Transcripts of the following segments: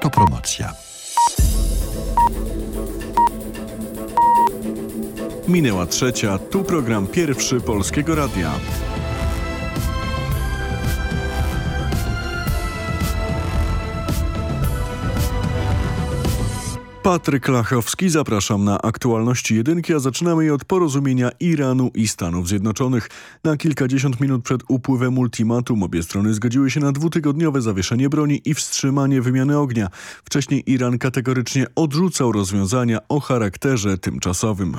To promocja. Minęła trzecia, tu program pierwszy Polskiego Radia. Patryk Lachowski, zapraszam na aktualności jedynki, a zaczynamy je od porozumienia Iranu i Stanów Zjednoczonych. Na kilkadziesiąt minut przed upływem ultimatum obie strony zgodziły się na dwutygodniowe zawieszenie broni i wstrzymanie wymiany ognia. Wcześniej Iran kategorycznie odrzucał rozwiązania o charakterze tymczasowym.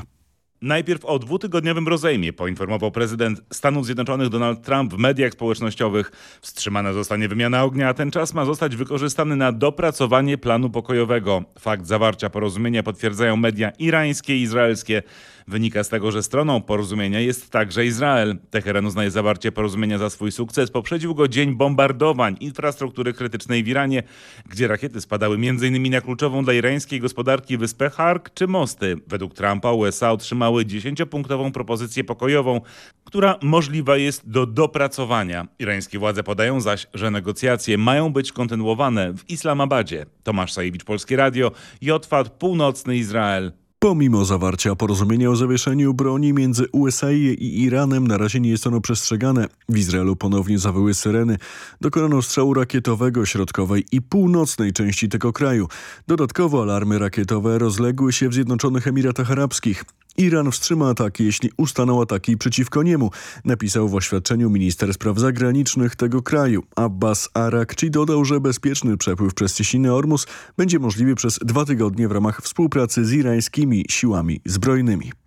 Najpierw o dwutygodniowym rozejmie poinformował prezydent Stanów Zjednoczonych Donald Trump w mediach społecznościowych. Wstrzymana zostanie wymiana ognia, a ten czas ma zostać wykorzystany na dopracowanie planu pokojowego. Fakt zawarcia porozumienia potwierdzają media irańskie i izraelskie. Wynika z tego, że stroną porozumienia jest także Izrael. Teheran uznaje zawarcie porozumienia za swój sukces. Poprzedził go dzień bombardowań infrastruktury krytycznej w Iranie, gdzie rakiety spadały m.in. na kluczową dla irańskiej gospodarki wyspę Hark czy mosty. Według Trumpa USA otrzymały 10-punktową propozycję pokojową, która możliwa jest do dopracowania. Irańskie władze podają zaś, że negocjacje mają być kontynuowane w Islamabadzie. Tomasz Sajewicz, Polskie Radio, Jotwat, Północny Izrael. Pomimo zawarcia porozumienia o zawieszeniu broni między USA i Iranem, na razie nie jest ono przestrzegane. W Izraelu ponownie zawyły syreny. Dokonano strzału rakietowego środkowej i północnej części tego kraju. Dodatkowo alarmy rakietowe rozległy się w Zjednoczonych Emiratach Arabskich. Iran wstrzyma ataki, jeśli ustaną ataki przeciwko niemu, napisał w oświadczeniu minister spraw zagranicznych tego kraju. Abbas Arakci dodał, że bezpieczny przepływ przez cieśninę Ormus będzie możliwy przez dwa tygodnie w ramach współpracy z irańskimi siłami zbrojnymi.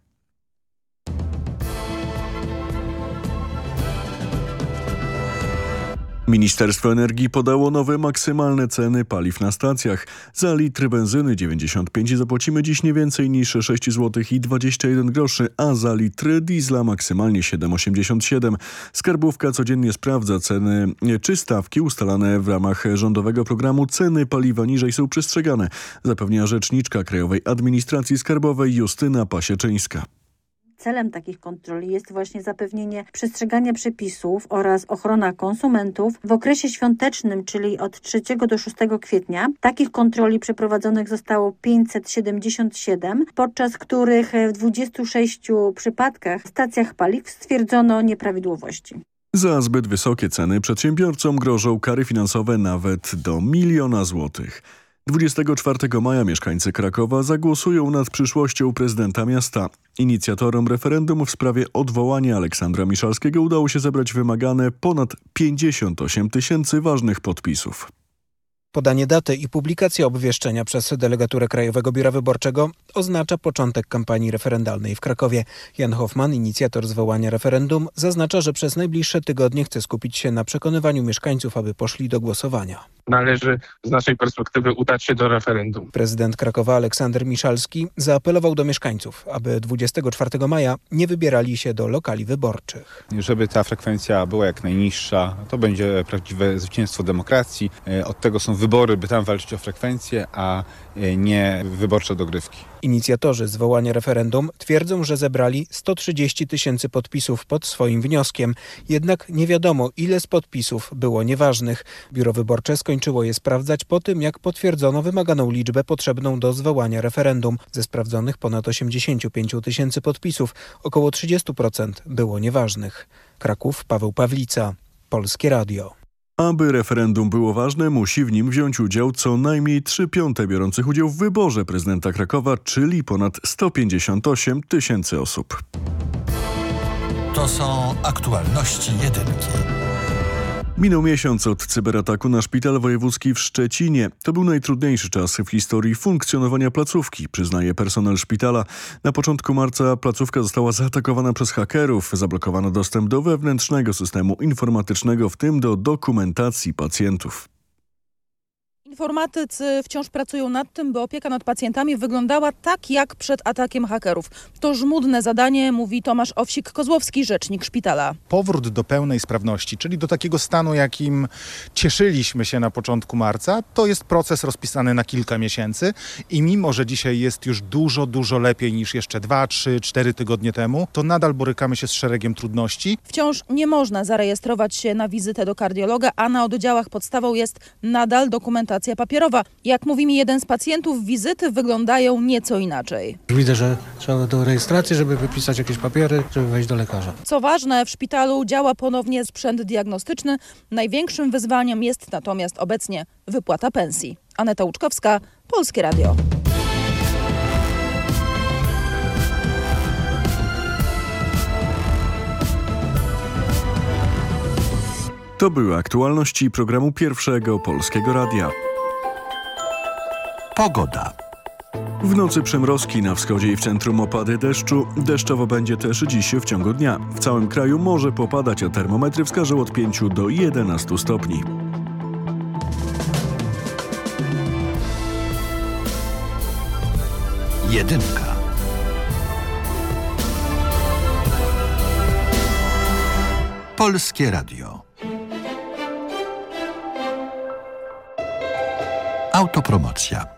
Ministerstwo Energii podało nowe maksymalne ceny paliw na stacjach. Za litr benzyny 95 zapłacimy dziś nie więcej niż 6 zł i 21 groszy, a za litr diesla maksymalnie 7,87. Skarbówka codziennie sprawdza ceny czy stawki ustalane w ramach rządowego programu Ceny paliwa niżej są przestrzegane, zapewnia rzeczniczka Krajowej Administracji Skarbowej Justyna Pasieczyńska. Celem takich kontroli jest właśnie zapewnienie przestrzegania przepisów oraz ochrona konsumentów. W okresie świątecznym, czyli od 3 do 6 kwietnia, takich kontroli przeprowadzonych zostało 577, podczas których w 26 przypadkach w stacjach paliw stwierdzono nieprawidłowości. Za zbyt wysokie ceny przedsiębiorcom grożą kary finansowe nawet do miliona złotych. 24 maja mieszkańcy Krakowa zagłosują nad przyszłością prezydenta miasta. Inicjatorom referendum w sprawie odwołania Aleksandra Miszalskiego udało się zebrać wymagane ponad 58 tysięcy ważnych podpisów. Podanie daty i publikacja obwieszczenia przez delegaturę Krajowego Biura Wyborczego oznacza początek kampanii referendalnej w Krakowie. Jan Hoffman, inicjator zwołania referendum, zaznacza, że przez najbliższe tygodnie chce skupić się na przekonywaniu mieszkańców, aby poszli do głosowania. Należy z naszej perspektywy udać się do referendum. Prezydent Krakowa Aleksander Miszalski zaapelował do mieszkańców, aby 24 maja nie wybierali się do lokali wyborczych. Żeby ta frekwencja była jak najniższa, to będzie prawdziwe zwycięstwo demokracji. Od tego są wybory, by tam walczyć o frekwencję, a nie wyborcze dogrywki. Inicjatorzy zwołania referendum twierdzą, że zebrali 130 tysięcy podpisów pod swoim wnioskiem. Jednak nie wiadomo, ile z podpisów było nieważnych. Biuro Wyborcze skończyło je sprawdzać po tym, jak potwierdzono wymaganą liczbę potrzebną do zwołania referendum. Ze sprawdzonych ponad 85 tysięcy podpisów, około 30% było nieważnych. Kraków, Paweł Pawlica, Polskie Radio. Aby referendum było ważne, musi w nim wziąć udział co najmniej 3 piąte biorących udział w wyborze prezydenta Krakowa, czyli ponad 158 tysięcy osób. To są aktualności jedynki. Minął miesiąc od cyberataku na szpital wojewódzki w Szczecinie. To był najtrudniejszy czas w historii funkcjonowania placówki, przyznaje personel szpitala. Na początku marca placówka została zaatakowana przez hakerów. Zablokowano dostęp do wewnętrznego systemu informatycznego, w tym do dokumentacji pacjentów. Informatycy wciąż pracują nad tym, by opieka nad pacjentami wyglądała tak jak przed atakiem hakerów. To żmudne zadanie, mówi Tomasz Owsik-Kozłowski, rzecznik szpitala. Powrót do pełnej sprawności, czyli do takiego stanu, jakim cieszyliśmy się na początku marca, to jest proces rozpisany na kilka miesięcy i mimo, że dzisiaj jest już dużo, dużo lepiej niż jeszcze dwa, trzy, cztery tygodnie temu, to nadal borykamy się z szeregiem trudności. Wciąż nie można zarejestrować się na wizytę do kardiologa, a na oddziałach podstawą jest nadal dokumentacja legitymacja papierowa. Jak mówi mi jeden z pacjentów, wizyty wyglądają nieco inaczej. Widzę, że trzeba do rejestracji, żeby wypisać jakieś papiery, żeby wejść do lekarza. Co ważne, w szpitalu działa ponownie sprzęt diagnostyczny. Największym wyzwaniem jest natomiast obecnie wypłata pensji. Aneta Łuczkowska, Polskie Radio. To były aktualności programu Pierwszego Polskiego Radia. Pogoda. W nocy przymrozki na wschodzie i w centrum opady deszczu. Deszczowo będzie też dziś w ciągu dnia. W całym kraju może popadać, a termometry wskażą od 5 do 11 stopni. Jedynka. Polskie Radio. Autopromocja.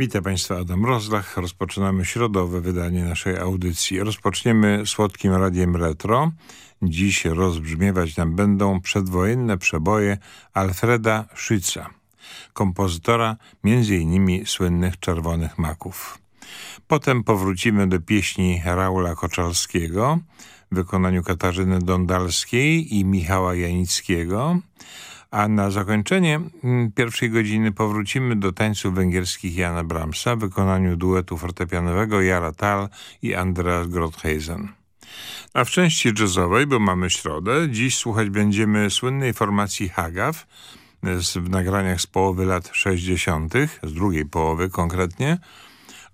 Witam Państwa, Adam Rozlach. Rozpoczynamy środowe wydanie naszej audycji. Rozpoczniemy słodkim radiem retro. Dziś rozbrzmiewać nam będą przedwojenne przeboje Alfreda Schütza, kompozytora m.in. słynnych Czerwonych Maków. Potem powrócimy do pieśni Raula Koczalskiego w wykonaniu Katarzyny Dondalskiej i Michała Janickiego, a na zakończenie pierwszej godziny powrócimy do tańców węgierskich Jana Brahmsa w wykonaniu duetu fortepianowego Jara Tal i Andreas Grothheisen. A w części jazzowej, bo mamy środę, dziś słuchać będziemy słynnej formacji Hagaw w nagraniach z połowy lat 60., z drugiej połowy konkretnie,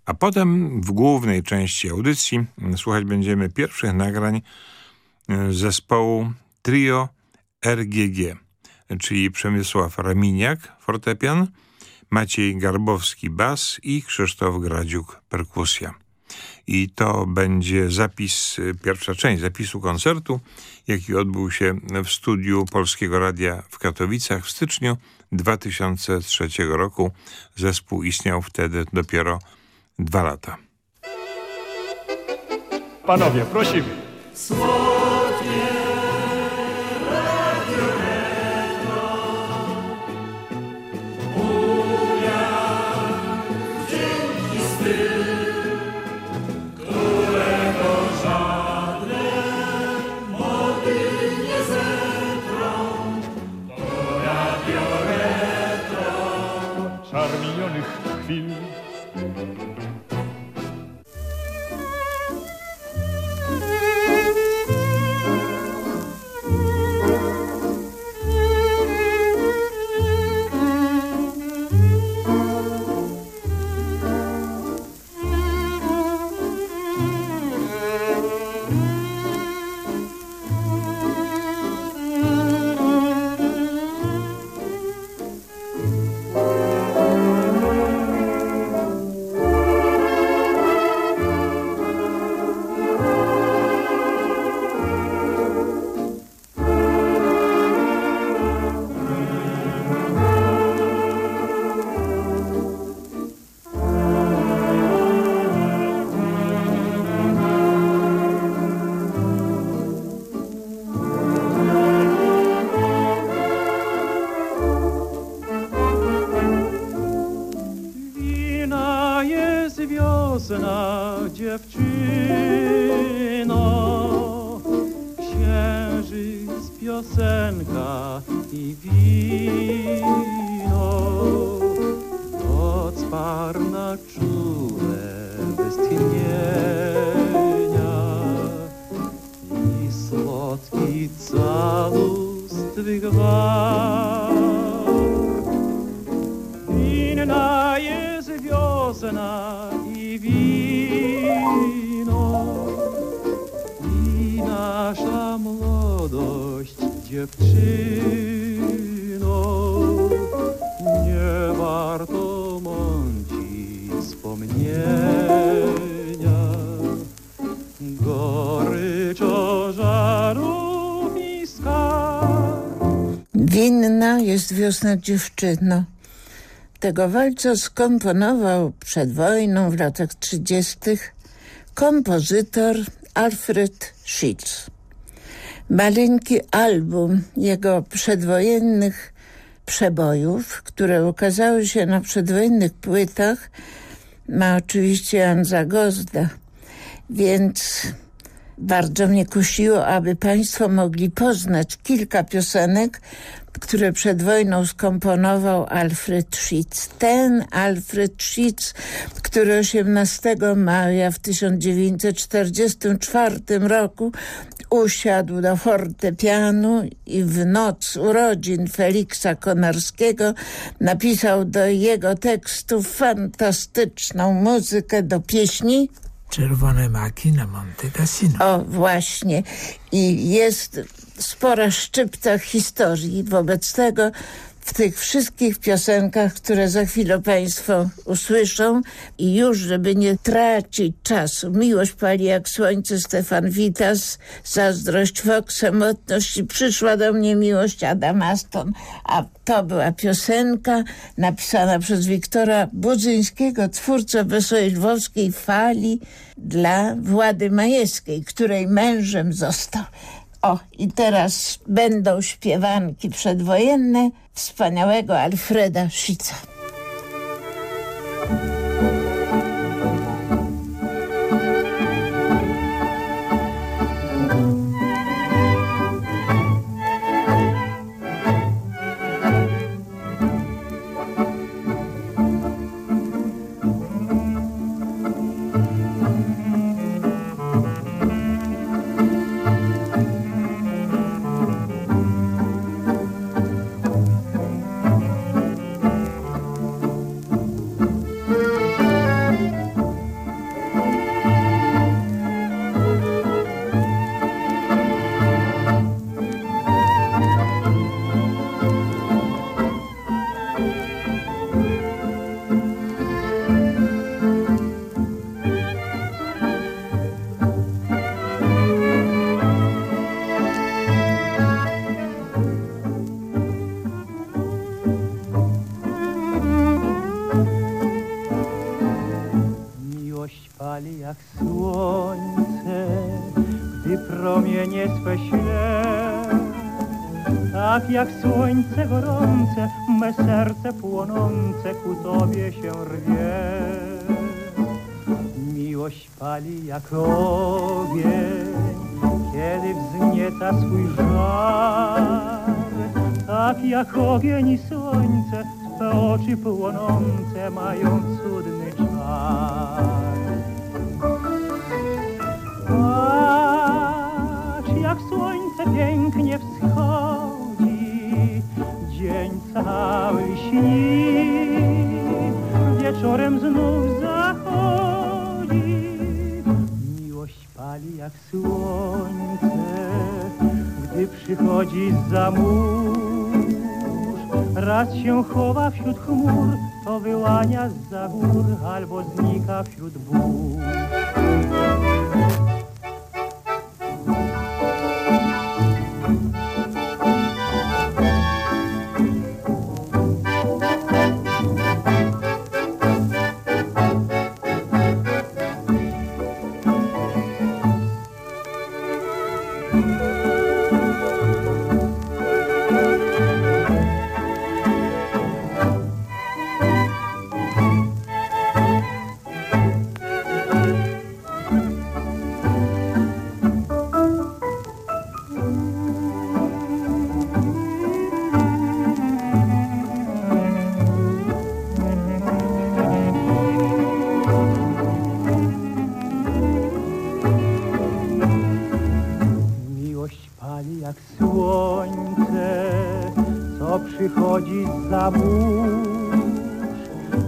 a potem w głównej części audycji słuchać będziemy pierwszych nagrań zespołu Trio RGG czyli Przemysław Raminiak, fortepian, Maciej Garbowski, bas i Krzysztof Gradziuk, perkusja. I to będzie zapis, pierwsza część zapisu koncertu, jaki odbył się w studiu Polskiego Radia w Katowicach w styczniu 2003 roku. Zespół istniał wtedy dopiero dwa lata. Panowie, prosimy. piosenka i wino. Noc parna czułe bez i słodki calust twych war. Inna jest wiosna, Dziewczyno, nie warto mąci wspomnienia. Goryczo żaromiska. Winna jest wiosna dziewczyno. Tego walca skomponował przed wojną w latach 30. kompozytor Alfred Schitz. Maleńki album jego przedwojennych przebojów, które ukazały się na przedwojennych płytach, ma oczywiście Jan Zagozda, więc bardzo mnie kusiło, aby Państwo mogli poznać kilka piosenek, które przed wojną skomponował Alfred Schitz. Ten Alfred Schitz, który 18 maja w 1944 roku usiadł do fortepianu i w noc urodzin Feliksa Konarskiego napisał do jego tekstu fantastyczną muzykę do pieśni Czerwone maki na Monte Cassino. o, właśnie. I jest spora szczypta historii. Wobec tego w tych wszystkich piosenkach, które za chwilę Państwo usłyszą i już, żeby nie tracić czasu. Miłość pali jak słońce, Stefan Witas, zazdrość, Fox, samotność i przyszła do mnie miłość Adam Aston. A to była piosenka napisana przez Wiktora Budzyńskiego, twórcę Wesołej Lwowskiej Fali dla Włady Majewskiej, której mężem został. O, i teraz będą śpiewanki przedwojenne wspaniałego Alfreda Schica. Jak ogień, kiedy wznieca swój żar. Tak jak ogień i słońce, twe oczy płonące mają cudny czar. Patrz, jak słońce pięknie wschodzi, dzień cały śni, wieczorem znów zachodzi. Pali jak słońce, gdy przychodzi za mórz. Raz się chowa wśród chmur, to wyłania za gór, albo znika wśród burz. Mórz.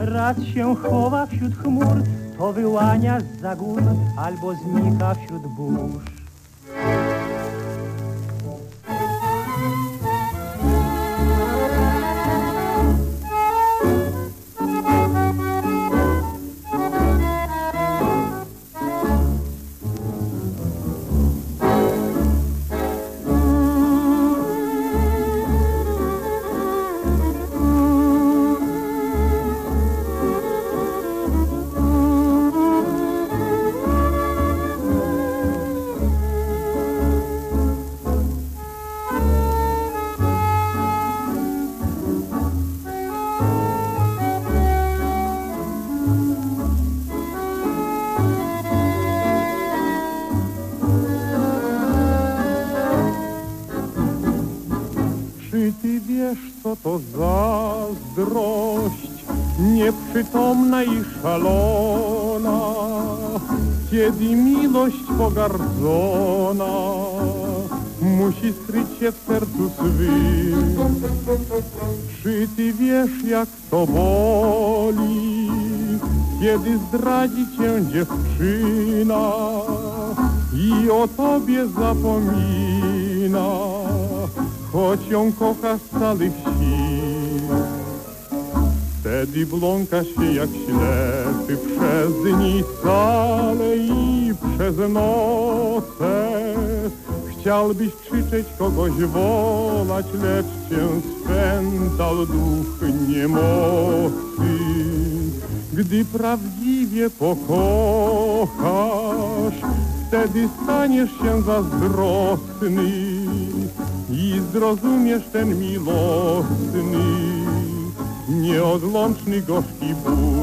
Raz się chowa wśród chmur, to wyłania za gór, albo znika wśród burz. Pogardzona musi skryć się w sercu swym. Czy ty wiesz, jak to boli, kiedy zdradzi cię dziewczyna i o tobie zapomina, choć ją kocha z całych sił. Wtedy bląka się jak ślepy przez dni całe i przez noce. Chciałbyś krzyczeć, kogoś wolać, lecz cię spętał duch niemocy. Gdy prawdziwie pokochasz, wtedy staniesz się zazdrosny i zrozumiesz ten miłosny, nieodłączny gorzki ból.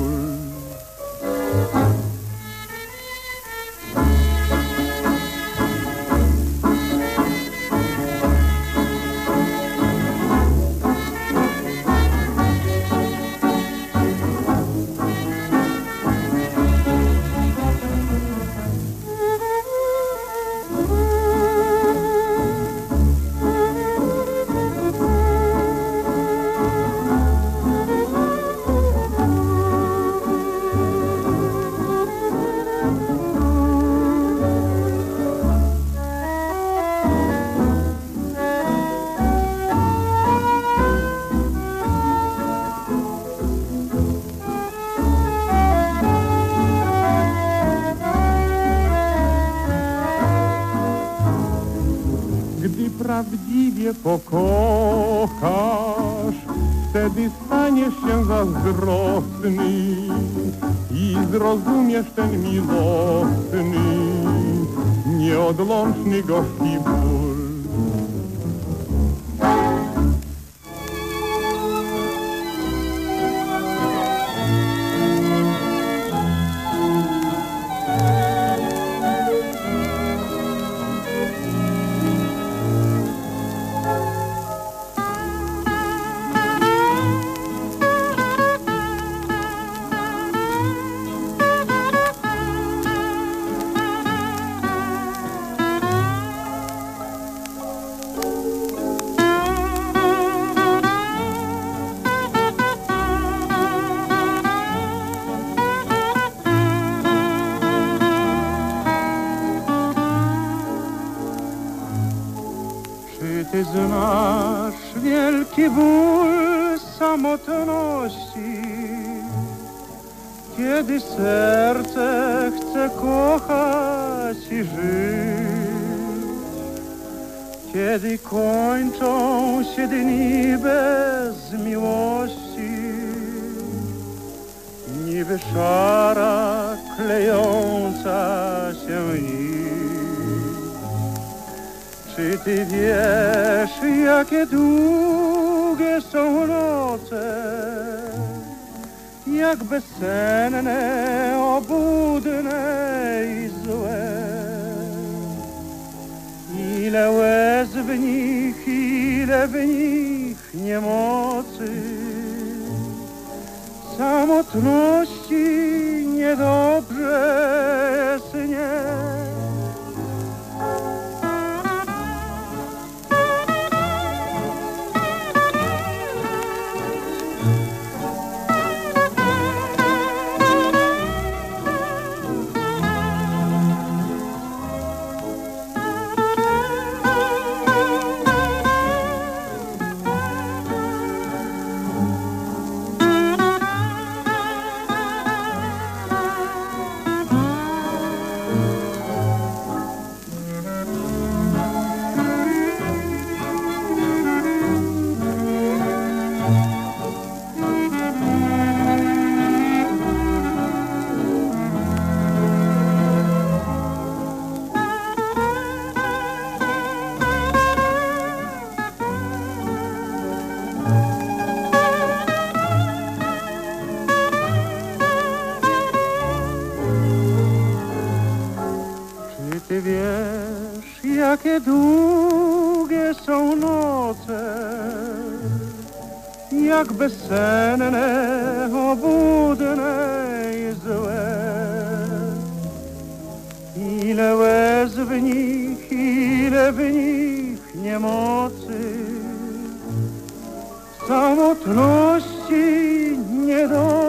Pokochasz, wtedy staniesz się zazdrosny i zrozumiesz ten miłosny, nieodłączny gorzki kiedy serce chce kochać i żyć, kiedy kończą się dni bez miłości, niby szara klejąca się nić. Czy ty wiesz, jakie długie są noce, jak bezsenne, obudne i złe? Ile łez w nich, ile w nich niemocy, samotności niedobrze snie. Jakie długie są noce, jak bezsenne, obudne i złe. Ile łez w nich, ile w nich niemocy, samotności niedobrze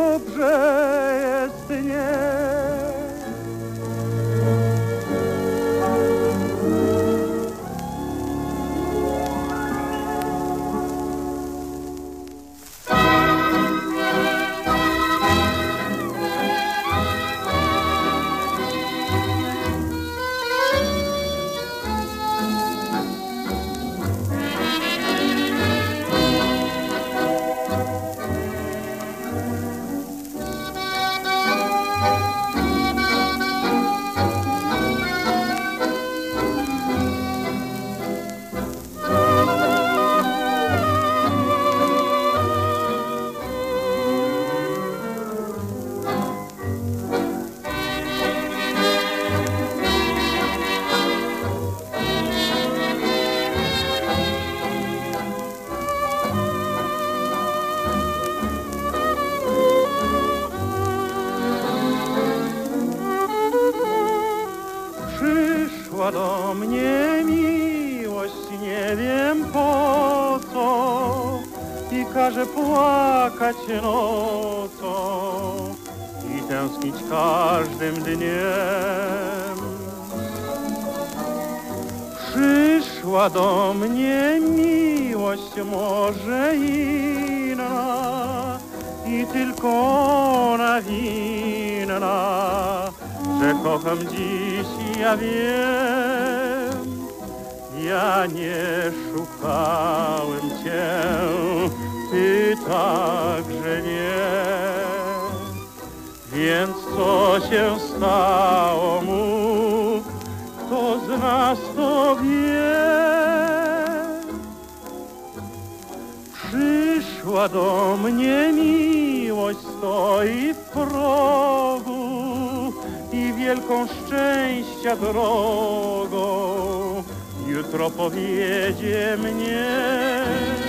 że kocham dziś ja wiem. Ja nie szukałem cię, ty także nie. Więc co się stało, mów, kto z nas to wie. Przyszła do mnie miłość, stoi w progu i wielką szczęścia drogą jutro powiedzie mnie.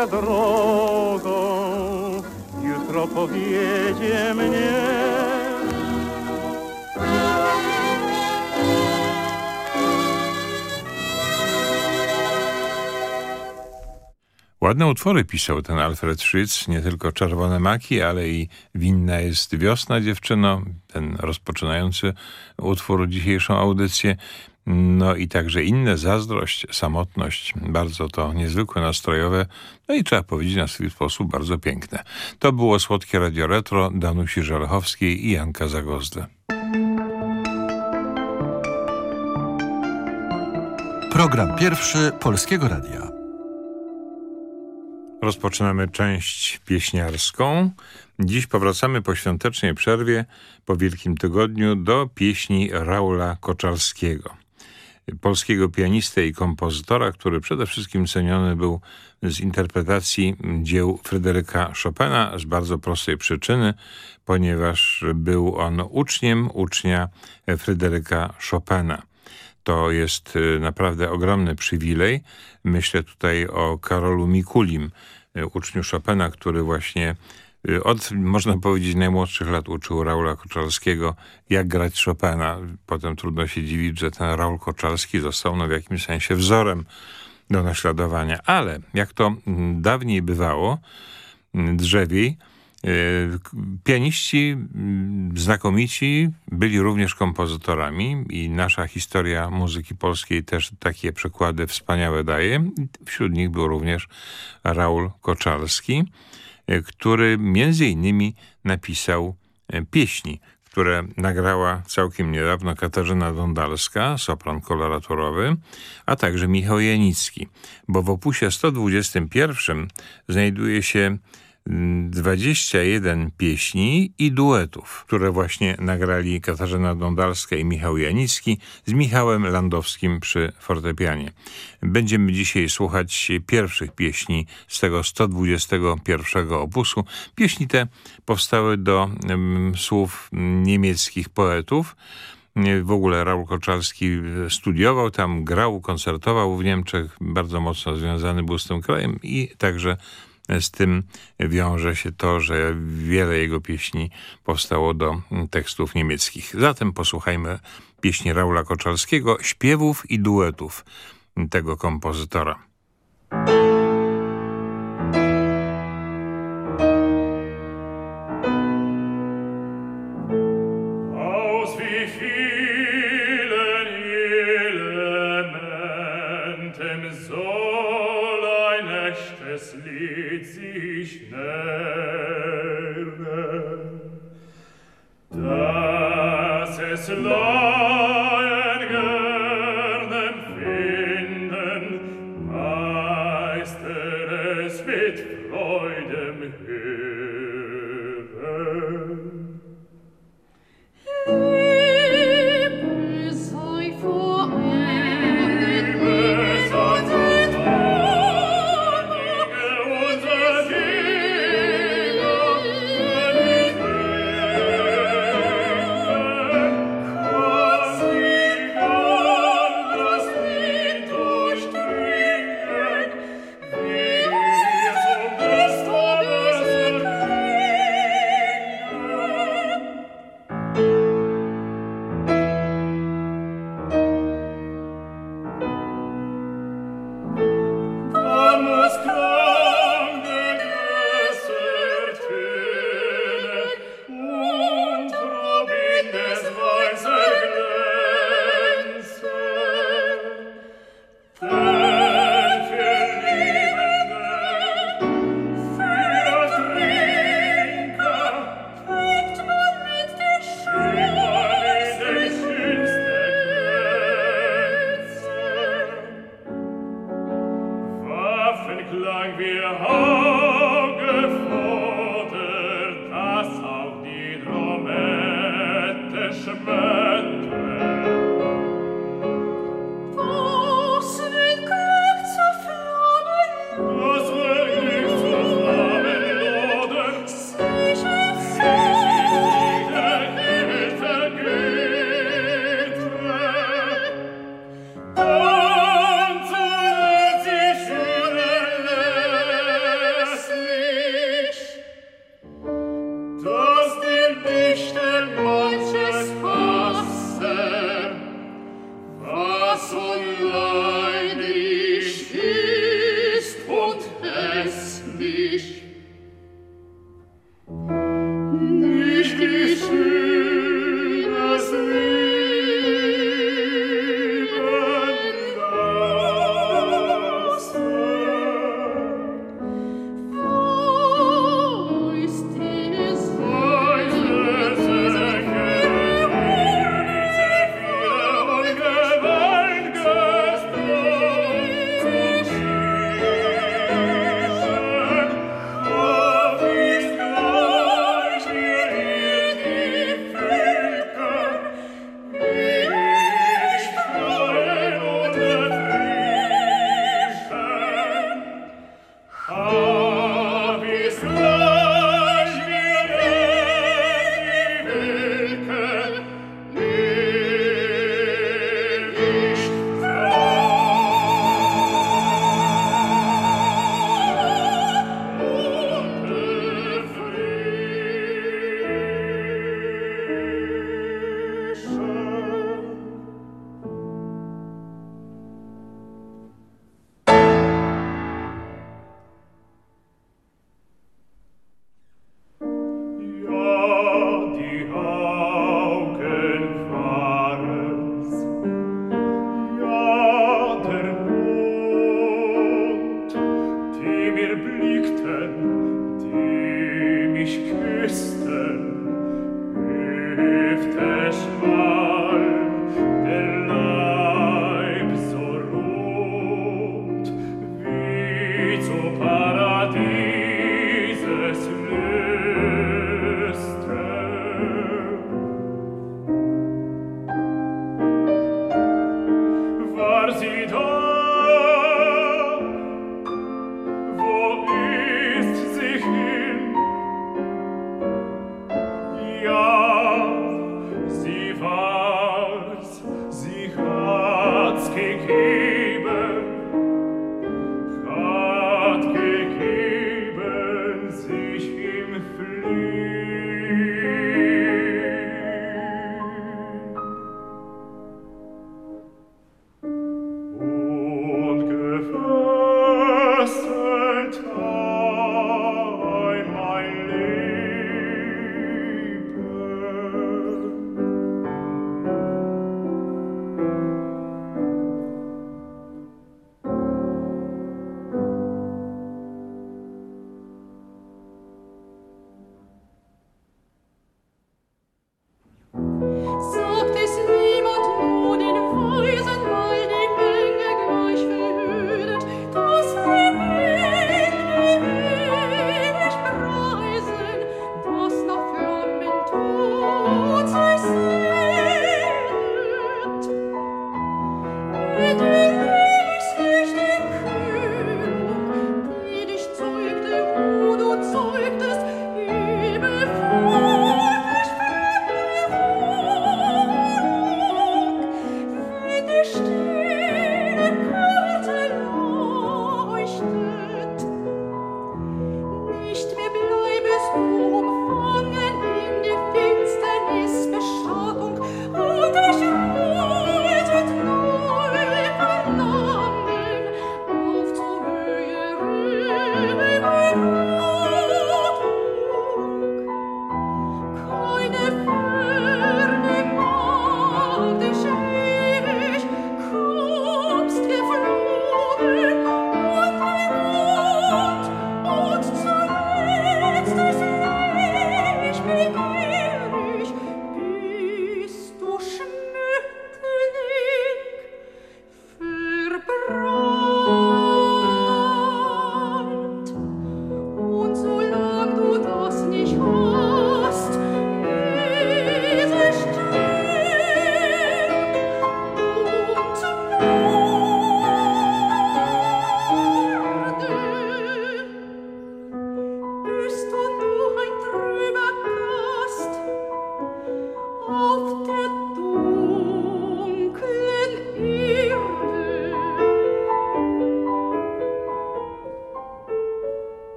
Szczęścia drogą jutro powiedzie mnie. Ładne utwory pisał ten Alfred Schütz, nie tylko Czerwone Maki, ale i Winna jest wiosna dziewczyno, ten rozpoczynający utwór dzisiejszą audycję. No i także inne, zazdrość, samotność, bardzo to niezwykłe, nastrojowe, no i trzeba powiedzieć na swój sposób bardzo piękne. To było Słodkie Radio Retro Danusi Żelechowskiej i Janka Zagozdy. Program pierwszy Polskiego Radia. Rozpoczynamy część pieśniarską. Dziś powracamy po świątecznej przerwie, po Wielkim Tygodniu, do pieśni Raula Koczarskiego. Polskiego pianistę i kompozytora, który przede wszystkim ceniony był z interpretacji dzieł Fryderyka Chopina z bardzo prostej przyczyny, ponieważ był on uczniem ucznia Fryderyka Chopina. To jest naprawdę ogromny przywilej. Myślę tutaj o Karolu Mikulim, uczniu Chopina, który właśnie y, od, można powiedzieć, najmłodszych lat uczył Raula Koczalskiego, jak grać Chopina. Potem trudno się dziwić, że ten Raul Koczalski został no, w jakimś sensie wzorem do naśladowania. Ale jak to mm, dawniej bywało, mm, drzewiej, y, Pianiści mm, znakomici byli również kompozytorami i nasza historia muzyki polskiej też takie przykłady wspaniałe daje. Wśród nich był również Raul Koczalski, y, który między innymi napisał y, pieśni, które nagrała całkiem niedawno Katarzyna Dondalska, sopran koloraturowy, a także Michał Janicki, bo w opusie 121 znajduje się 21 pieśni i duetów, które właśnie nagrali Katarzyna Dondalska i Michał Janicki z Michałem Landowskim przy fortepianie. Będziemy dzisiaj słuchać pierwszych pieśni z tego 121 opusu. Pieśni te powstały do um, słów niemieckich poetów. W ogóle Raul Koczalski studiował tam, grał, koncertował w Niemczech, bardzo mocno związany był z tym krajem i także z tym wiąże się to, że wiele jego pieśni powstało do tekstów niemieckich. Zatem posłuchajmy pieśni Raula Koczalskiego, śpiewów i duetów tego kompozytora.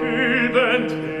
fident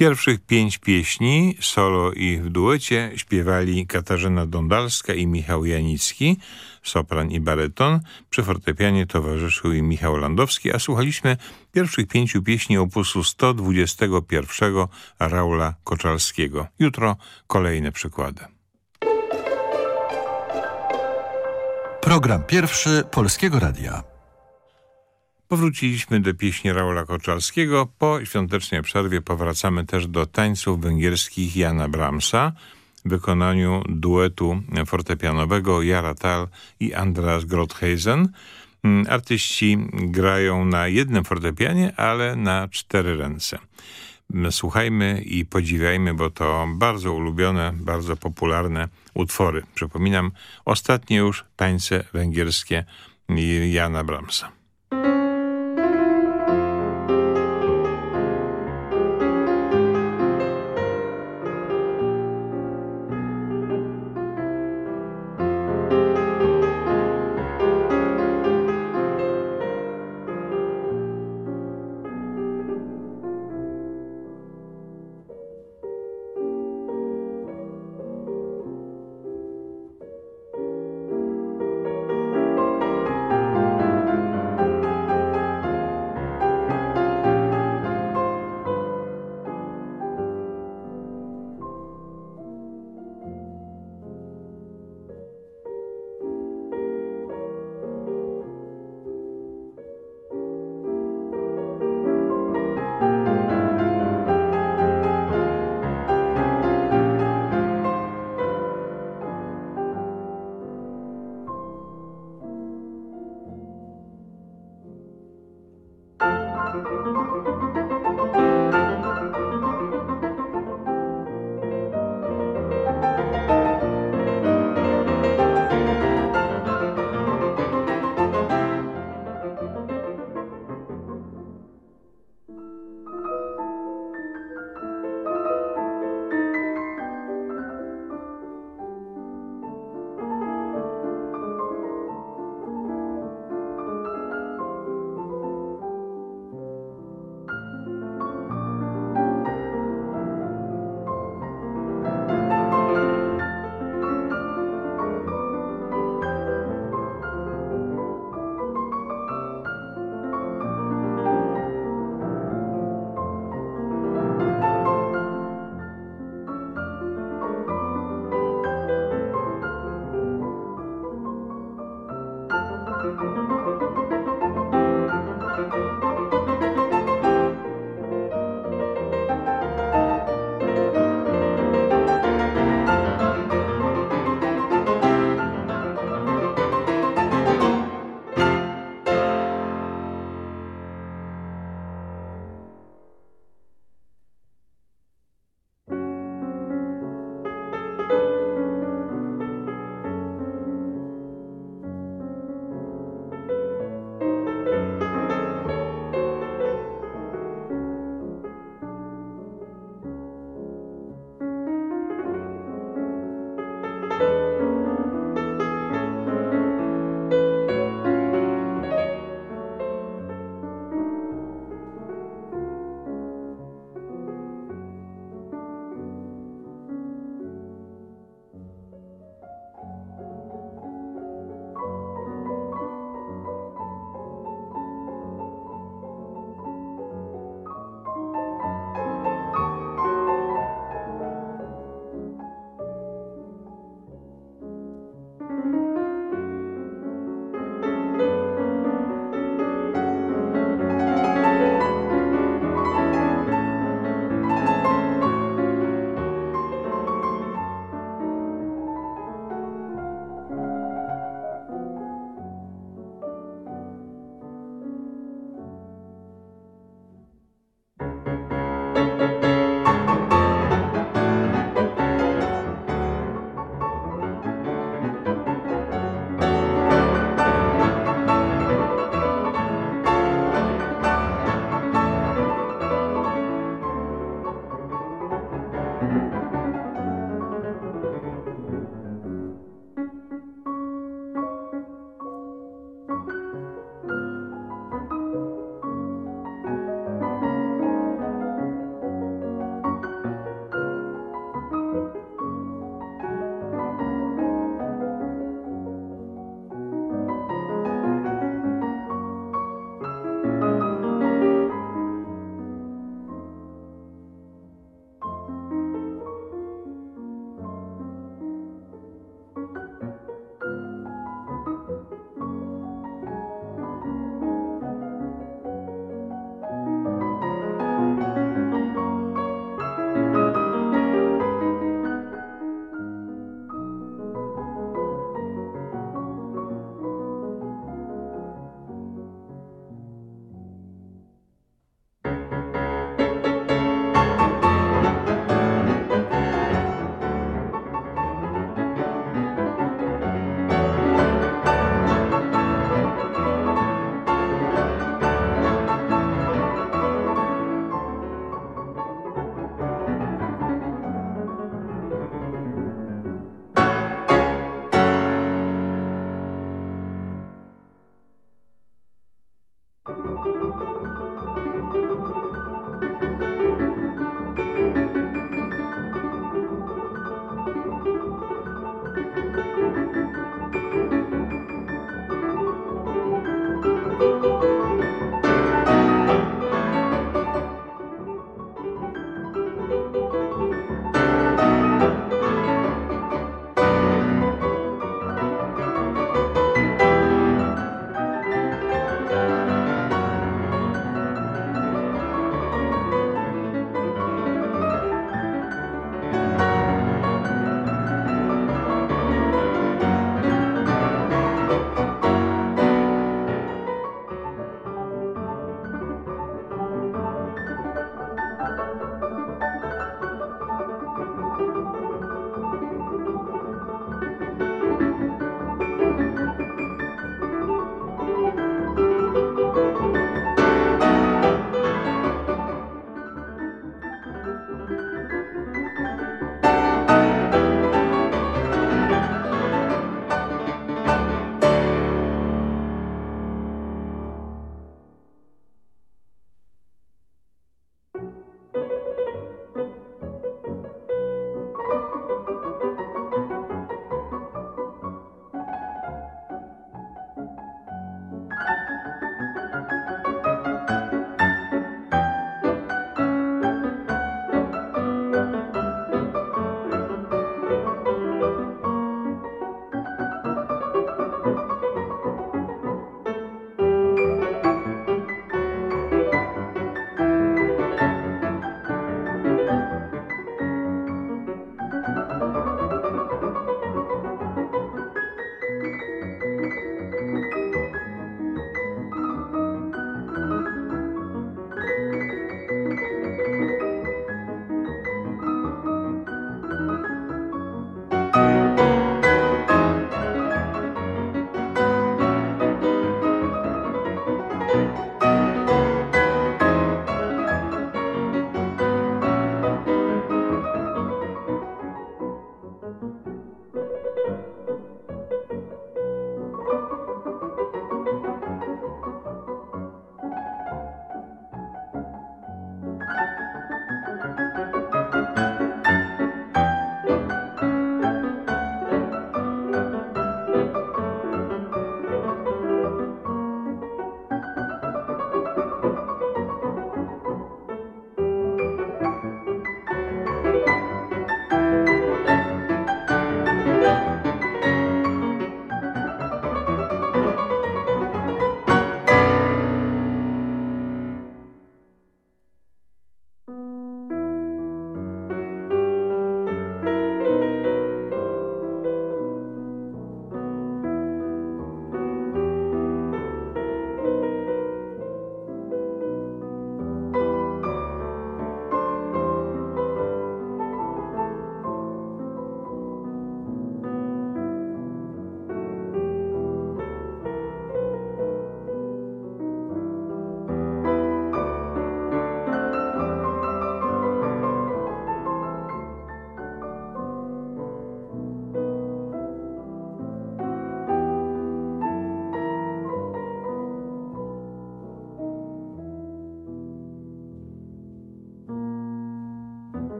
Pierwszych pięć pieśni, solo i w duecie, śpiewali Katarzyna Dondalska i Michał Janicki, sopran i baryton. Przy fortepianie towarzyszył im Michał Landowski, a słuchaliśmy pierwszych pięciu pieśni opusu 121 Raula Koczalskiego. Jutro kolejne przykłady. Program pierwszy Polskiego Radia. Powróciliśmy do pieśni Raula Koczalskiego. Po świątecznej przerwie powracamy też do tańców węgierskich Jana Brahmsa w wykonaniu duetu fortepianowego Jara Tal i Andreas Grothheisen. Mm, artyści grają na jednym fortepianie, ale na cztery ręce. Słuchajmy i podziwiajmy, bo to bardzo ulubione, bardzo popularne utwory. Przypominam, ostatnie już tańce węgierskie Jana Brahmsa.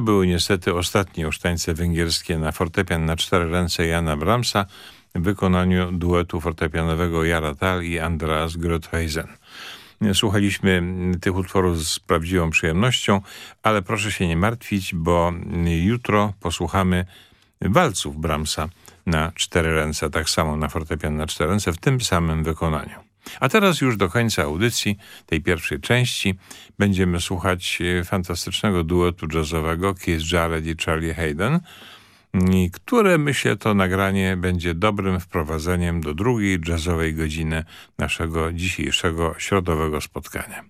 To były niestety ostatnie już tańce węgierskie na fortepian na cztery ręce Jana Brahmsa w wykonaniu duetu fortepianowego Jara Tal i Andreas Grothheisen. Słuchaliśmy tych utworów z prawdziwą przyjemnością, ale proszę się nie martwić, bo jutro posłuchamy walców Brahmsa na cztery ręce, tak samo na fortepian na cztery ręce, w tym samym wykonaniu. A teraz już do końca audycji, tej pierwszej części, będziemy słuchać fantastycznego duetu jazzowego Keith Jarrett i Charlie Hayden, które myślę to nagranie będzie dobrym wprowadzeniem do drugiej jazzowej godziny naszego dzisiejszego środowego spotkania.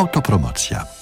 Autopromocja.